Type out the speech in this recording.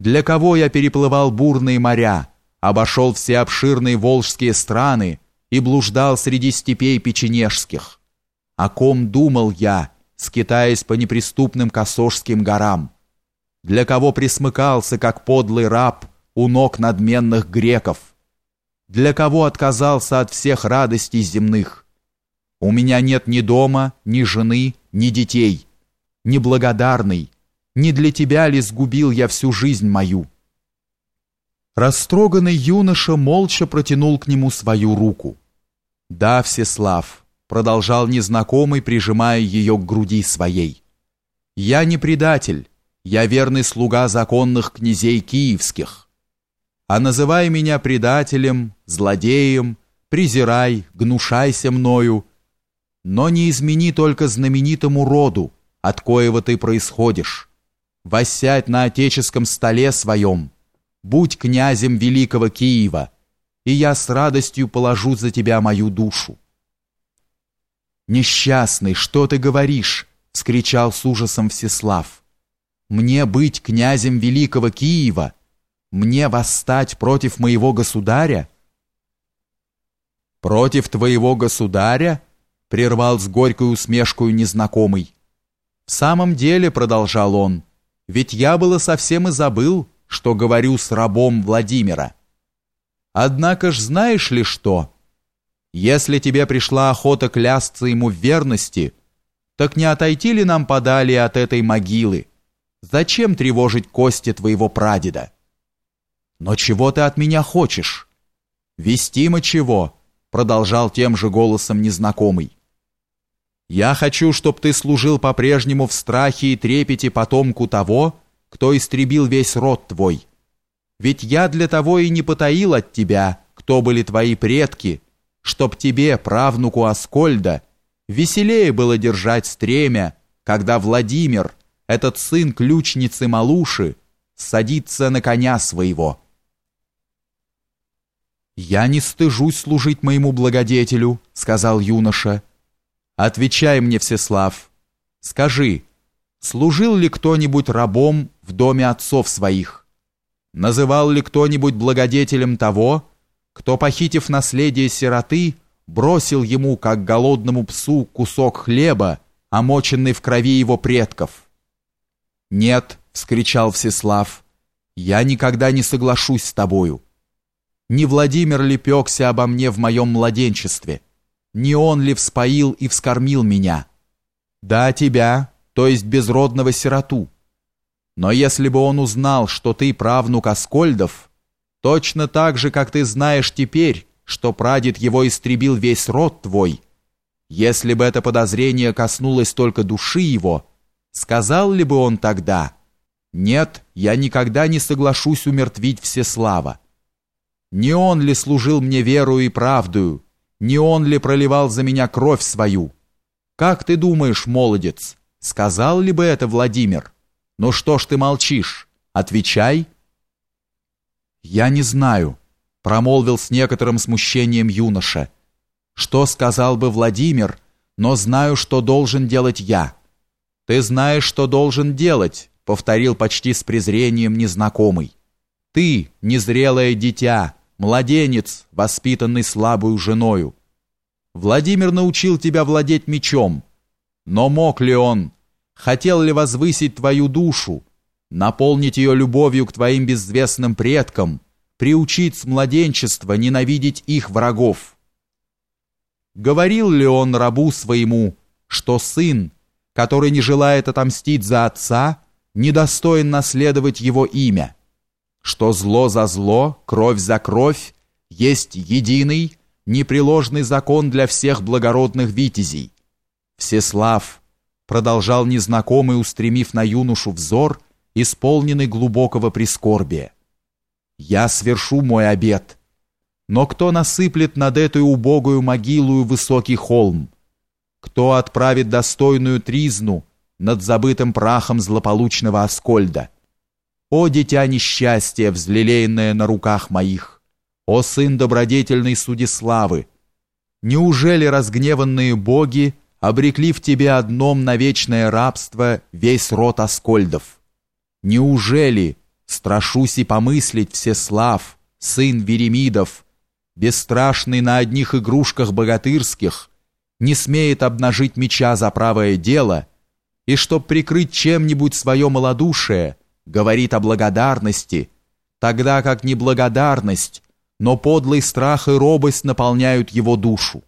Для кого я переплывал бурные моря, обошел все обширные волжские страны и блуждал среди степей печенежских? О ком думал я, скитаясь по неприступным Косожским горам? Для кого присмыкался, как подлый раб, у ног надменных греков? Для кого отказался от всех радостей земных? У меня нет ни дома, ни жены, ни детей. Неблагодарный, не для тебя ли сгубил я всю жизнь мою?» Растроганный юноша молча протянул к нему свою руку. «Да, Всеслав», — продолжал незнакомый, прижимая ее к груди своей. «Я не предатель, я верный слуга законных князей киевских. А называй меня предателем, злодеем, презирай, гнушайся мною, но не измени только знаменитому роду, от коего ты происходишь воссядь на отеческом столе своем, будь князем великого Киева, и я с радостью положу за тебя мою душу. «Несчастный, что ты говоришь?» — вскричал с ужасом Всеслав. «Мне быть князем великого Киева? Мне восстать против моего государя?» «Против твоего государя?» — прервал с горькой усмешкой незнакомый. «В самом деле», — продолжал он, — ведь я было совсем и забыл, что говорю с рабом Владимира. Однако ж знаешь ли что? Если тебе пришла охота клясться ему в верности, так не отойти ли нам подали от этой могилы? Зачем тревожить кости твоего прадеда? Но чего ты от меня хочешь? Вестимо чего? Продолжал тем же голосом незнакомый. Я хочу, чтоб ты служил по-прежнему в страхе и трепете потомку того, кто истребил весь род твой. Ведь я для того и не потаил от тебя, кто были твои предки, чтоб тебе, правнуку Аскольда, веселее было держать стремя, когда Владимир, этот сын ключницы Малуши, садится на коня своего. «Я не стыжусь служить моему благодетелю», — сказал юноша, — Отвечай мне, Всеслав, скажи, служил ли кто-нибудь рабом в доме отцов своих? Называл ли кто-нибудь благодетелем того, кто, похитив наследие сироты, бросил ему, как голодному псу, кусок хлеба, омоченный в крови его предков? «Нет», — вскричал Всеслав, — «я никогда не соглашусь с тобою. Не Владимир ли пекся обо мне в моем младенчестве?» Не он ли вспоил и вскормил меня? Да, тебя, то есть безродного сироту. Но если бы он узнал, что ты правнук Аскольдов, точно так же, как ты знаешь теперь, что прадед его истребил весь род твой, если бы это подозрение коснулось только души его, сказал ли бы он тогда, «Нет, я никогда не соглашусь умертвить Всеслава». Не он ли служил мне верою и правдою, не он ли проливал за меня кровь свою? Как ты думаешь, молодец, сказал ли бы это Владимир? Ну что ж ты молчишь? Отвечай. Я не знаю, промолвил с некоторым смущением юноша. Что сказал бы Владимир, но знаю, что должен делать я. Ты знаешь, что должен делать, повторил почти с презрением незнакомый. Ты, незрелое дитя, младенец, воспитанный слабую женою. Владимир научил тебя владеть мечом. Но мог ли он, хотел ли возвысить твою душу, наполнить ее любовью к твоим безвестным предкам, приучить с младенчества ненавидеть их врагов? Говорил ли он рабу своему, что сын, который не желает отомстить за отца, недостоин наследовать его имя? Что зло за зло, кровь за кровь есть единый, непреложный закон для всех благородных витязей. Всеслав, продолжал незнакомый, устремив на юношу взор, исполненный глубокого прискорбия. Я свершу мой обет. Но кто насыплет над этой убогую могилу высокий холм? Кто отправит достойную тризну над забытым прахом злополучного Аскольда? О, дитя несчастья, взлелеянное на руках моих! О, сын добродетельной Судиславы! Неужели разгневанные боги обрекли в тебе одном на вечное рабство весь род Аскольдов? Неужели, Страшусь и помыслить Всеслав, сын Веремидов, бесстрашный на одних игрушках богатырских, не смеет обнажить меча за правое дело, и чтоб прикрыть чем-нибудь свое малодушие, говорит о благодарности, тогда как неблагодарность, но подлый страх и робость наполняют его душу.